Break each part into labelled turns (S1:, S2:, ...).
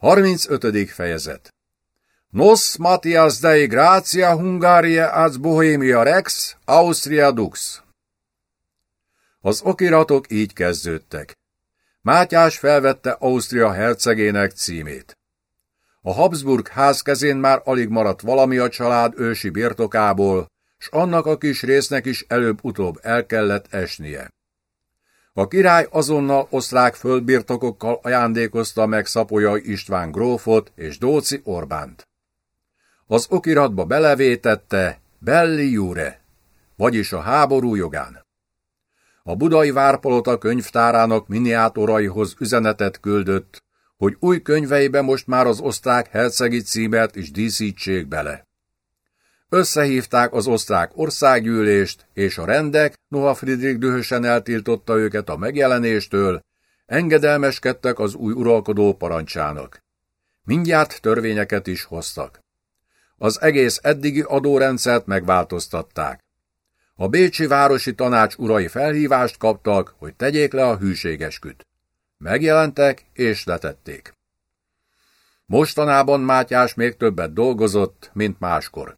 S1: 35. fejezet Nos Matthias Dei Gracia Hungaria az Bohemia Rex, Austria Dux Az okiratok így kezdődtek. Mátyás felvette Ausztria hercegének címét. A Habsburg ház kezén már alig maradt valami a család ősi birtokából, s annak a kis résznek is előbb-utóbb el kellett esnie. A király azonnal osztrák földbirtokokkal ajándékozta meg Szapolya István grófot és Dóci Orbánt. Az okiratba belevétette Belli Jure, vagyis a háború jogán. A budai várpalota könyvtárának miniátoraihoz üzenetet küldött, hogy új könyveibe most már az osztrák hercegi címet is díszítsék bele. Összehívták az osztrák országgyűlést, és a rendek, noha Friedrich dühösen eltiltotta őket a megjelenéstől, engedelmeskedtek az új uralkodó parancsának. Mindjárt törvényeket is hoztak. Az egész eddigi adórendszert megváltoztatták. A Bécsi Városi Tanács urai felhívást kaptak, hogy tegyék le a hűségesküt. Megjelentek és letették. Mostanában Mátyás még többet dolgozott, mint máskor.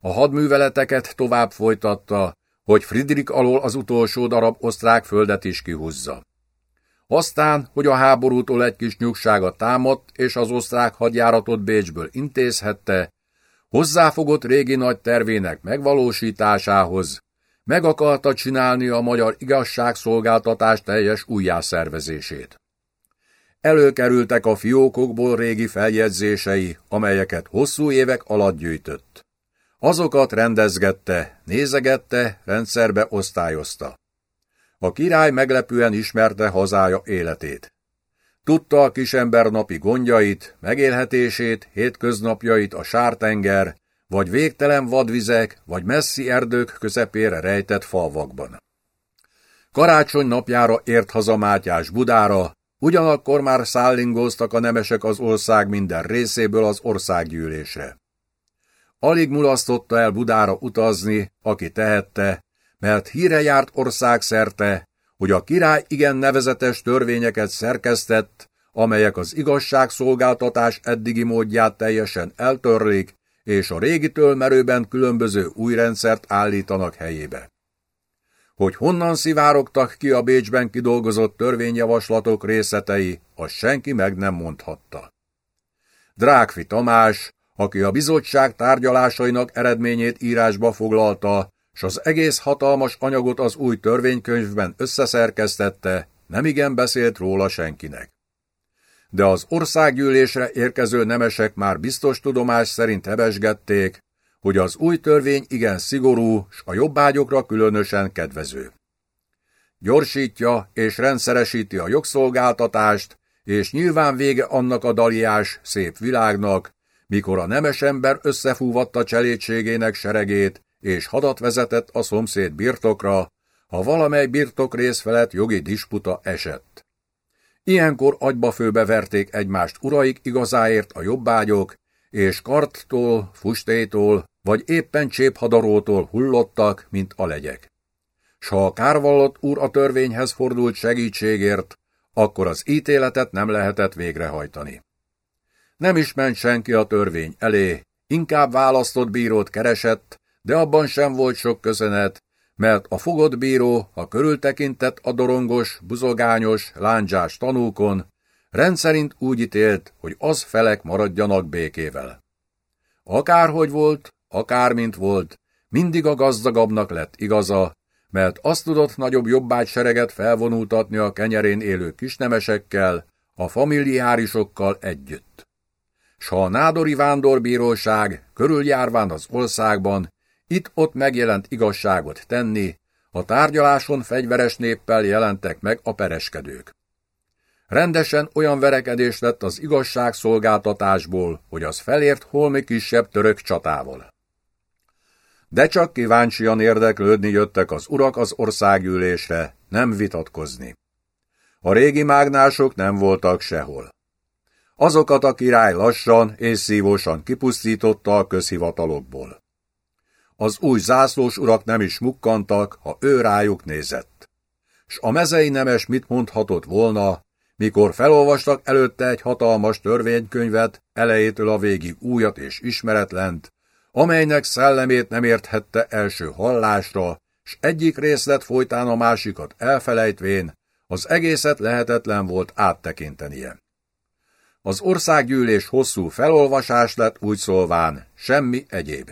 S1: A hadműveleteket tovább folytatta, hogy Friedrich alól az utolsó darab osztrák földet is kihúzza. Aztán, hogy a háborútól egy kis nyugsága támadt, és az osztrák hadjáratot Bécsből intézhette, hozzáfogott régi nagy tervének megvalósításához, meg akarta csinálni a magyar igazságszolgáltatás teljes újjászervezését. Előkerültek a fiókokból régi feljegyzései, amelyeket hosszú évek alatt gyűjtött. Azokat rendezgette, nézegette, rendszerbe osztályozta. A király meglepően ismerte hazája életét. Tudta a kisember napi gondjait, megélhetését, hétköznapjait a sártenger, vagy végtelen vadvizek, vagy messzi erdők közepére rejtett falvakban. Karácsony napjára ért haza Mátyás Budára, ugyanakkor már szállingóztak a nemesek az ország minden részéből az országgyűlésre. Alig mulasztotta el Budára utazni, aki tehette, mert híre járt országszerte, hogy a király igen nevezetes törvényeket szerkesztett, amelyek az igazságszolgáltatás eddigi módját teljesen eltörlik, és a régitől merőben különböző új rendszert állítanak helyébe. Hogy honnan szivárogtak ki a Bécsben kidolgozott törvényjavaslatok részletei, azt senki meg nem mondhatta. Drákfi Tamás, aki a bizottság tárgyalásainak eredményét írásba foglalta, s az egész hatalmas anyagot az új törvénykönyvben összeszerkesztette, nemigen beszélt róla senkinek. De az országgyűlésre érkező nemesek már biztos tudomás szerint hebesgették, hogy az új törvény igen szigorú, s a jobbágyokra különösen kedvező. Gyorsítja és rendszeresíti a jogszolgáltatást, és nyilván vége annak a daliás, szép világnak, mikor a nemes ember összefúvatta cselédségének seregét, és hadat vezetett a szomszéd birtokra, ha valamely birtokrész felett jogi disputa esett. Ilyenkor agyba főbe verték egymást uraik igazáért a jobbágyok, és karttól, fustétól, vagy éppen cséphadarótól hullottak, mint a legyek. S ha a kárvallott úr a törvényhez fordult segítségért, akkor az ítéletet nem lehetett végrehajtani. Nem is ment senki a törvény elé, inkább választott bírót keresett, de abban sem volt sok köszönet, mert a fogott bíró, ha körültekintett a dorongos, buzogányos, lándzsás tanúkon, rendszerint úgy ítélt, hogy az felek maradjanak békével. Akárhogy volt, akármint volt, mindig a gazdagabbnak lett igaza, mert azt tudott nagyobb jobbágy sereget felvonultatni a kenyerén élő kisnemesekkel, a familiárisokkal együtt s ha a nádori vándorbíróság körüljárván az országban itt-ott megjelent igazságot tenni, a tárgyaláson fegyveres néppel jelentek meg a pereskedők. Rendesen olyan verekedés lett az igazságszolgáltatásból, hogy az felért holmi kisebb török csatával. De csak kíváncsian érdeklődni jöttek az urak az országgyűlésre, nem vitatkozni. A régi mágnások nem voltak sehol. Azokat a király lassan és szívósan kipusztította a közhivatalokból. Az új zászlós urak nem is mukkantak, ha ő rájuk nézett. S a mezei nemes mit mondhatott volna, mikor felolvastak előtte egy hatalmas törvénykönyvet, elejétől a végig újat és ismeretlent, amelynek szellemét nem érthette első hallásra, s egyik részlet folytán a másikat elfelejtvén, az egészet lehetetlen volt áttekintenie. Az országgyűlés hosszú felolvasás lett úgy szólván, semmi egyéb.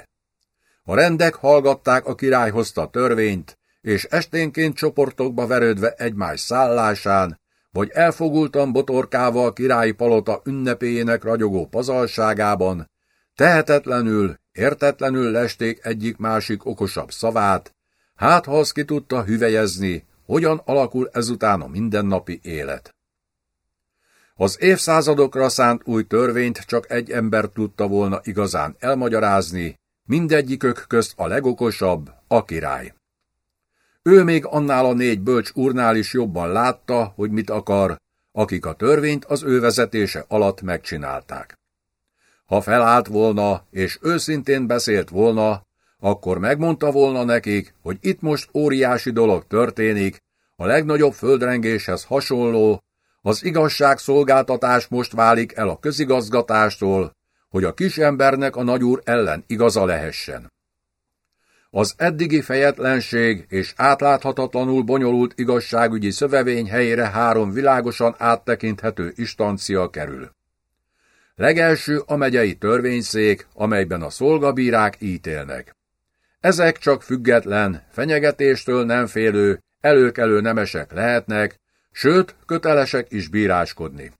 S1: A rendek hallgatták a király hozta törvényt, és esténként csoportokba verődve egymás szállásán, vagy elfogultan botorkával királyi palota ünnepéjének ragyogó pazalságában, tehetetlenül, értetlenül lesték egyik-másik okosabb szavát, hát ha az ki tudta hüvelyezni, hogyan alakul ezután a mindennapi élet. Az évszázadokra szánt új törvényt csak egy ember tudta volna igazán elmagyarázni, mindegyikök közt a legokosabb, a király. Ő még annál a négy bölcs úrnál is jobban látta, hogy mit akar, akik a törvényt az ő vezetése alatt megcsinálták. Ha felállt volna, és őszintén beszélt volna, akkor megmondta volna nekik, hogy itt most óriási dolog történik, a legnagyobb földrengéshez hasonló, az igazságszolgáltatás most válik el a közigazgatástól, hogy a kisembernek a nagyúr ellen igaza lehessen. Az eddigi fejetlenség és átláthatatlanul bonyolult igazságügyi szövevény helyére három világosan áttekinthető instancia kerül. Legelső a megyei törvényszék, amelyben a szolgabírák ítélnek. Ezek csak független, fenyegetéstől nem félő, előkelő nemesek lehetnek, sőt, kötelesek is bíráskodni.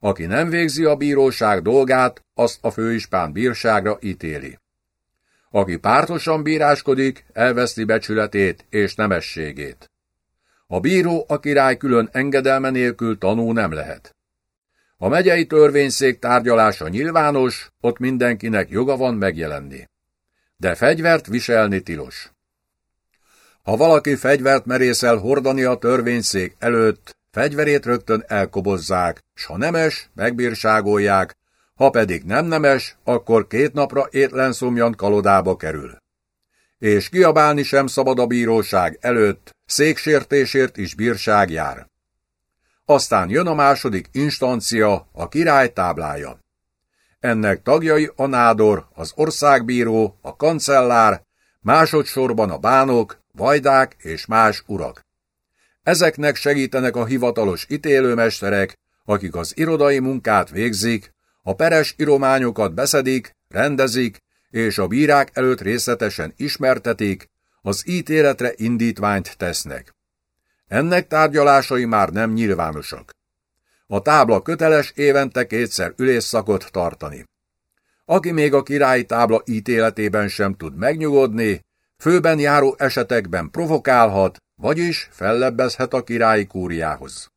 S1: Aki nem végzi a bíróság dolgát, azt a főispán bírságra ítéli. Aki pártosan bíráskodik, elveszti becsületét és nemességét. A bíró a király külön engedelme nélkül tanú nem lehet. A megyei törvényszék tárgyalása nyilvános, ott mindenkinek joga van megjelenni. De fegyvert viselni tilos. Ha valaki fegyvert merészel hordani a törvényszék előtt, fegyverét rögtön elkobozzák, s ha nemes, megbírságolják, ha pedig nem nemes, akkor két napra étlen szomjan kalodába kerül. És kiabálni sem szabad a bíróság előtt, széksértésért is bírság jár. Aztán jön a második instancia, a király táblája. Ennek tagjai a nádor, az országbíró, a kancellár, másodszorban a bánok, vajdák és más urak. Ezeknek segítenek a hivatalos ítélőmesterek, akik az irodai munkát végzik, a peres irományokat beszedik, rendezik, és a bírák előtt részletesen ismertetik, az ítéletre indítványt tesznek. Ennek tárgyalásai már nem nyilvánosak. A tábla köteles évente kétszer ülésszakot tartani. Aki még a királyi tábla ítéletében sem tud megnyugodni, főben járó esetekben provokálhat, vagyis fellebbezhet a királyi kúriához.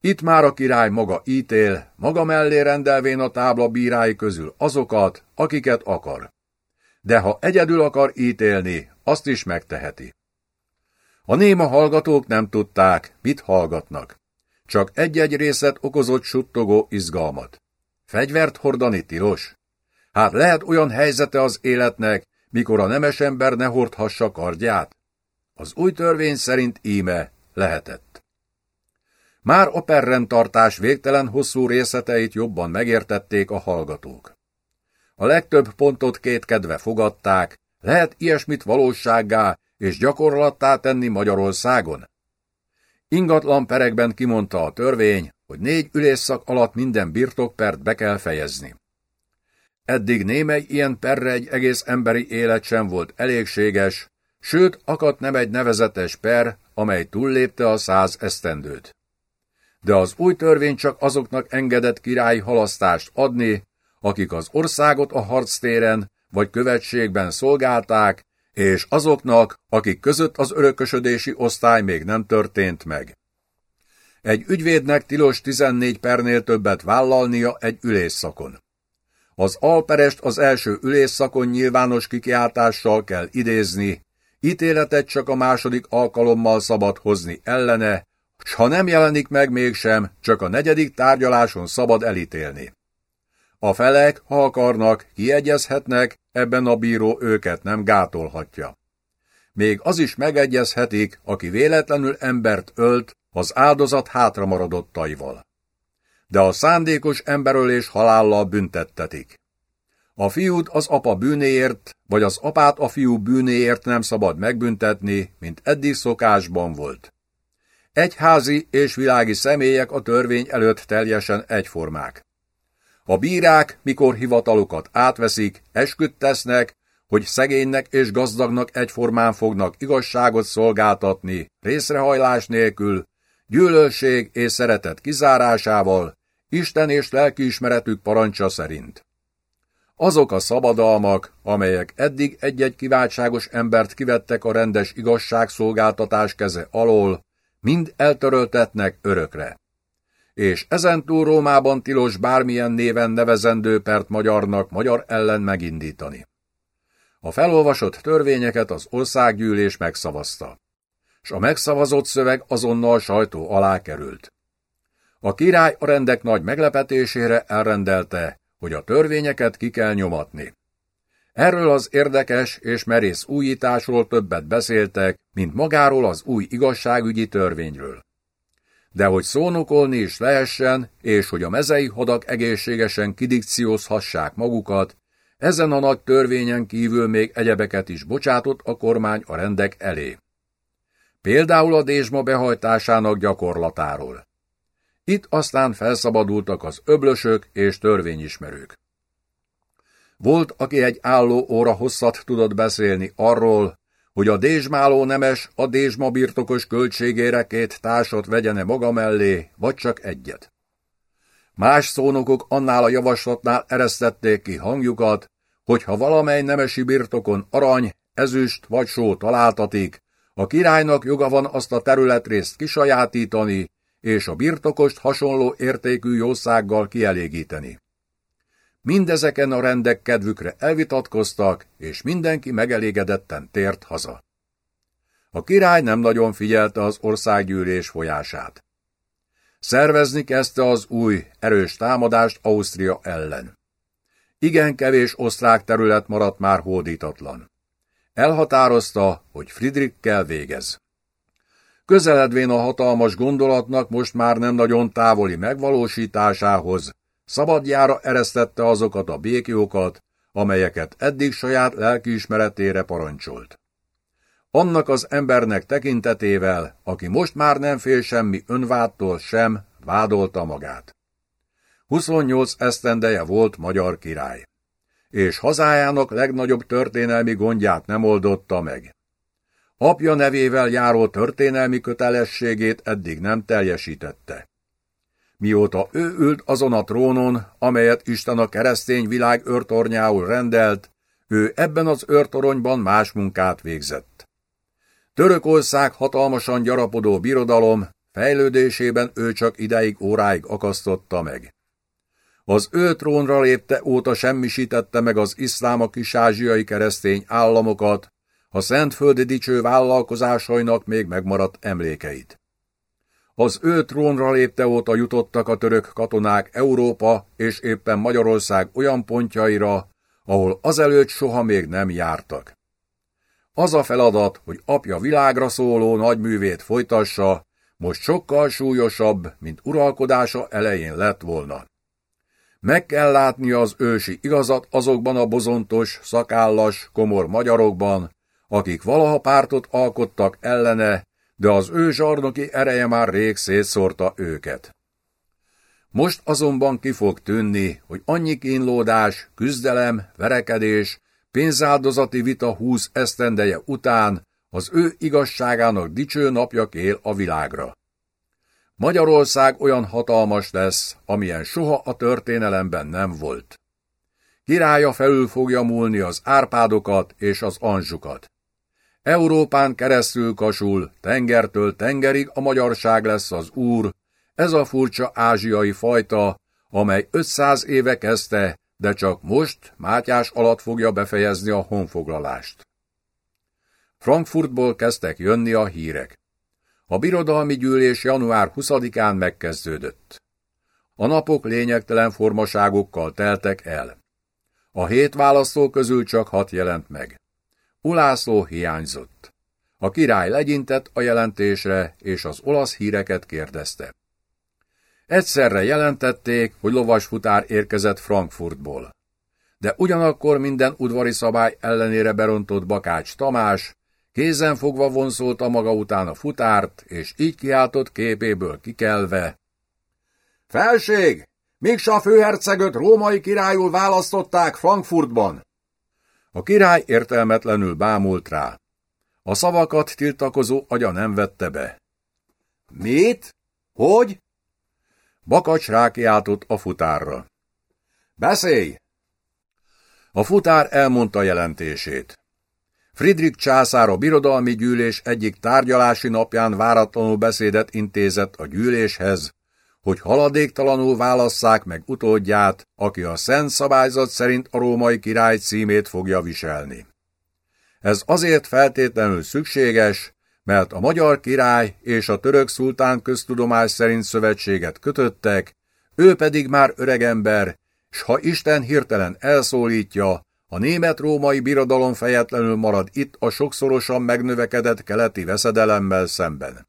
S1: Itt már a király maga ítél, maga mellé rendelvén a tábla bírái közül azokat, akiket akar. De ha egyedül akar ítélni, azt is megteheti. A néma hallgatók nem tudták, mit hallgatnak. Csak egy-egy részlet okozott suttogó izgalmat. Fegyvert hordani tilos? Hát lehet olyan helyzete az életnek, mikor a nemes ember ne hordhassa kardját? Az új törvény szerint íme lehetett. Már a perrendtartás végtelen hosszú részleteit jobban megértették a hallgatók. A legtöbb pontot kétkedve fogadták, lehet ilyesmit valósággá és gyakorlattá tenni Magyarországon? Ingatlan perekben kimondta a törvény, hogy négy ülésszak alatt minden birtokpert be kell fejezni. Eddig némely ilyen perre egy egész emberi élet sem volt elégséges, sőt, akadt nem egy nevezetes per, amely túllépte a száz esztendőt. De az új törvény csak azoknak engedett királyi halasztást adni, akik az országot a harctéren vagy követségben szolgálták, és azoknak, akik között az örökösödési osztály még nem történt meg. Egy ügyvédnek tilos 14 pernél többet vállalnia egy ülésszakon. Az alperest az első ülésszakon nyilvános kikiáltással kell idézni, ítéletet csak a második alkalommal szabad hozni ellene, s ha nem jelenik meg mégsem, csak a negyedik tárgyaláson szabad elítélni. A felek, ha akarnak, kiegyezhetnek, ebben a bíró őket nem gátolhatja. Még az is megegyezhetik, aki véletlenül embert ölt, az áldozat hátra maradottaival. De a szándékos emberölés halállal büntettetik. A fiút az apa bűnéért, vagy az apát a fiú bűnéért nem szabad megbüntetni, mint eddig szokásban volt. Egyházi és világi személyek a törvény előtt teljesen egyformák. A bírák, mikor hivatalukat átveszik, esküdt tesznek, hogy szegénynek és gazdagnak egyformán fognak igazságot szolgáltatni, részrehajlás nélkül, gyűlölség és szeretet kizárásával, Isten és lelkiismeretük parancsa szerint. Azok a szabadalmak, amelyek eddig egy-egy kiváltságos embert kivettek a rendes igazságszolgáltatás keze alól, mind eltöröltetnek örökre. És ezentúl Rómában tilos bármilyen néven nevezendő pert magyarnak magyar ellen megindítani. A felolvasott törvényeket az országgyűlés megszavazta, és a megszavazott szöveg azonnal sajtó alá került. A király a rendek nagy meglepetésére elrendelte, hogy a törvényeket ki kell nyomatni. Erről az érdekes és merész újításról többet beszéltek, mint magáról az új igazságügyi törvényről. De hogy szónokolni is lehessen, és hogy a mezei hadak egészségesen kidikciózhassák magukat, ezen a nagy törvényen kívül még egyebeket is bocsátott a kormány a rendek elé. Például a dézsma behajtásának gyakorlatáról. Itt aztán felszabadultak az öblösök és törvényismerők. Volt, aki egy álló óra hosszat tudott beszélni arról, hogy a dézsmáló nemes a dézsma birtokos költségére két társat vegyene maga mellé, vagy csak egyet. Más szónokok annál a javaslatnál eresztették ki hangjukat, hogy ha valamely nemesi birtokon arany, ezüst vagy só találtatik, a királynak joga van azt a területrészt kisajátítani, és a birtokost hasonló értékű jószággal kielégíteni. Mindezeken a rendek kedvükre elvitatkoztak, és mindenki megelégedetten tért haza. A király nem nagyon figyelte az országgyűlés folyását. Szervezni kezdte az új, erős támadást Ausztria ellen. Igen kevés osztrák terület maradt már hódítatlan. Elhatározta, hogy Friedrichkel végez. Közeledvén a hatalmas gondolatnak most már nem nagyon távoli megvalósításához, szabadjára eresztette azokat a békjókat, amelyeket eddig saját lelkiismeretére parancsolt. Annak az embernek tekintetével, aki most már nem fél semmi önvádtól sem, vádolta magát. 28 esztendeje volt magyar király, és hazájának legnagyobb történelmi gondját nem oldotta meg. Apja nevével járó történelmi kötelességét eddig nem teljesítette. Mióta ő ült azon a trónon, amelyet Isten a keresztény világ őrtornyául rendelt, ő ebben az őrtoronyban más munkát végzett. Törökország hatalmasan gyarapodó birodalom, fejlődésében ő csak ideig óráig akasztotta meg. Az ő trónra lépte óta semmisítette meg az iszlám a kis-ázsiai keresztény államokat, a szentföldi dicső vállalkozásainak még megmaradt emlékeit. Az ő trónra lépte óta jutottak a török katonák Európa és éppen Magyarország olyan pontjaira, ahol azelőtt soha még nem jártak. Az a feladat, hogy apja világra szóló nagyművét folytassa, most sokkal súlyosabb, mint uralkodása elején lett volna. Meg kell látnia az ősi igazat azokban a bozontos, szakállas, komor magyarokban, akik valaha pártot alkottak ellene, de az ő zsarnoki ereje már rég szétszórta őket. Most azonban ki fog tűnni, hogy annyi kínlódás, küzdelem, verekedés, pénzáldozati vita húsz esztendeje után az ő igazságának dicső napja kél a világra. Magyarország olyan hatalmas lesz, amilyen soha a történelemben nem volt. Királya felül fogja múlni az árpádokat és az anzsukat. Európán keresztül kasul, tengertől tengerig a magyarság lesz az úr, ez a furcsa ázsiai fajta, amely 500 éve kezdte, de csak most, Mátyás alatt fogja befejezni a honfoglalást. Frankfurtból kezdtek jönni a hírek. A birodalmi gyűlés január 20-án megkezdődött. A napok lényegtelen formaságokkal teltek el. A hét választó közül csak hat jelent meg. Ulászló hiányzott. A király legyintett a jelentésre, és az olasz híreket kérdezte. Egyszerre jelentették, hogy lovasfutár érkezett Frankfurtból. De ugyanakkor minden udvari szabály ellenére berontott Bakács Tamás, kézen fogva vonszolta maga után a futárt, és így kiáltott képéből kikelve. Felség! Miksa főhercegöt római királyul választották Frankfurtban. A király értelmetlenül bámult rá. A szavakat tiltakozó agya nem vette be. Mit? Hogy? Bakacs rákiáltott a futárra. Beszélj! A futár elmondta jelentését. Friedrich császár a birodalmi gyűlés egyik tárgyalási napján váratlanul beszédet intézett a gyűléshez, hogy haladéktalanul válasszák meg utódját, aki a szent szabályzat szerint a római király címét fogja viselni. Ez azért feltétlenül szükséges, mert a magyar király és a török szultán köztudomás szerint szövetséget kötöttek, ő pedig már öregember, s ha Isten hirtelen elszólítja, a német-római birodalom fejetlenül marad itt a sokszorosan megnövekedett keleti veszedelemmel szemben.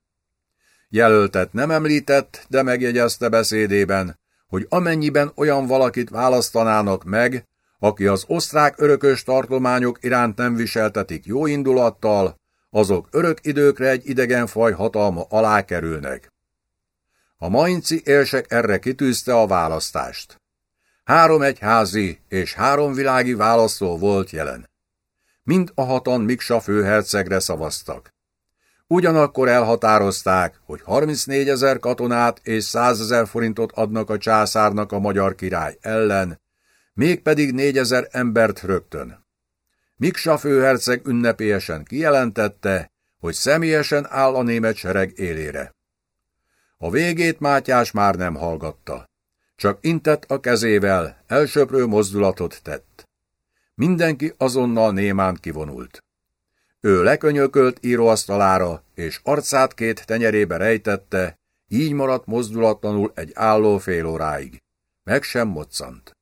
S1: Jelöltet nem említett, de megjegyezte beszédében, hogy amennyiben olyan valakit választanának meg, aki az osztrák örökös tartományok iránt nem viseltetik jó indulattal, azok örök időkre egy idegen faj hatalma alá kerülnek. A mainci élsek erre kitűzte a választást. Három egyházi és három világi választó volt jelen. Mind a hatan Miksa főhercegre szavaztak. Ugyanakkor elhatározták, hogy 34 ezer katonát és 100 ezer forintot adnak a császárnak a magyar király ellen, mégpedig 4 ezer embert rögtön. Miksa főherceg ünnepélyesen kijelentette, hogy személyesen áll a német sereg élére. A végét Mátyás már nem hallgatta. Csak intett a kezével, elsöprő mozdulatot tett. Mindenki azonnal némán kivonult. Ő lekönyökölt íróasztalára, és arcát két tenyerébe rejtette, így maradt mozdulatlanul egy álló fél óráig. Meg sem moccant.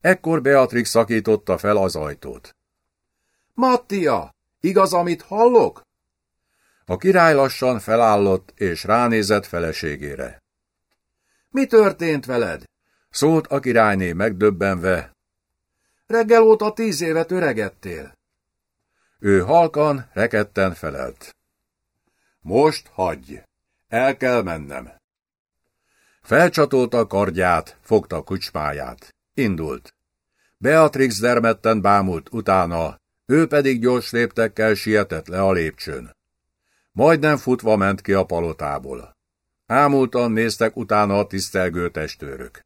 S1: Ekkor Beatrix szakította fel az ajtót. Mattia, igaz, amit hallok? A király lassan felállott, és ránézett feleségére. Mi történt veled? Szólt a királyné megdöbbenve. Reggel óta tíz évet öregettél. Ő halkan, reketten felelt. Most hagyj, el kell mennem. Felcsatolta a kardját, fogta a kucsmáját. Indult. Beatrix dermedten bámult utána, ő pedig gyors léptekkel sietett le a lépcsőn. Majdnem futva ment ki a palotából. Ámultan néztek utána a tisztelgő testőrök.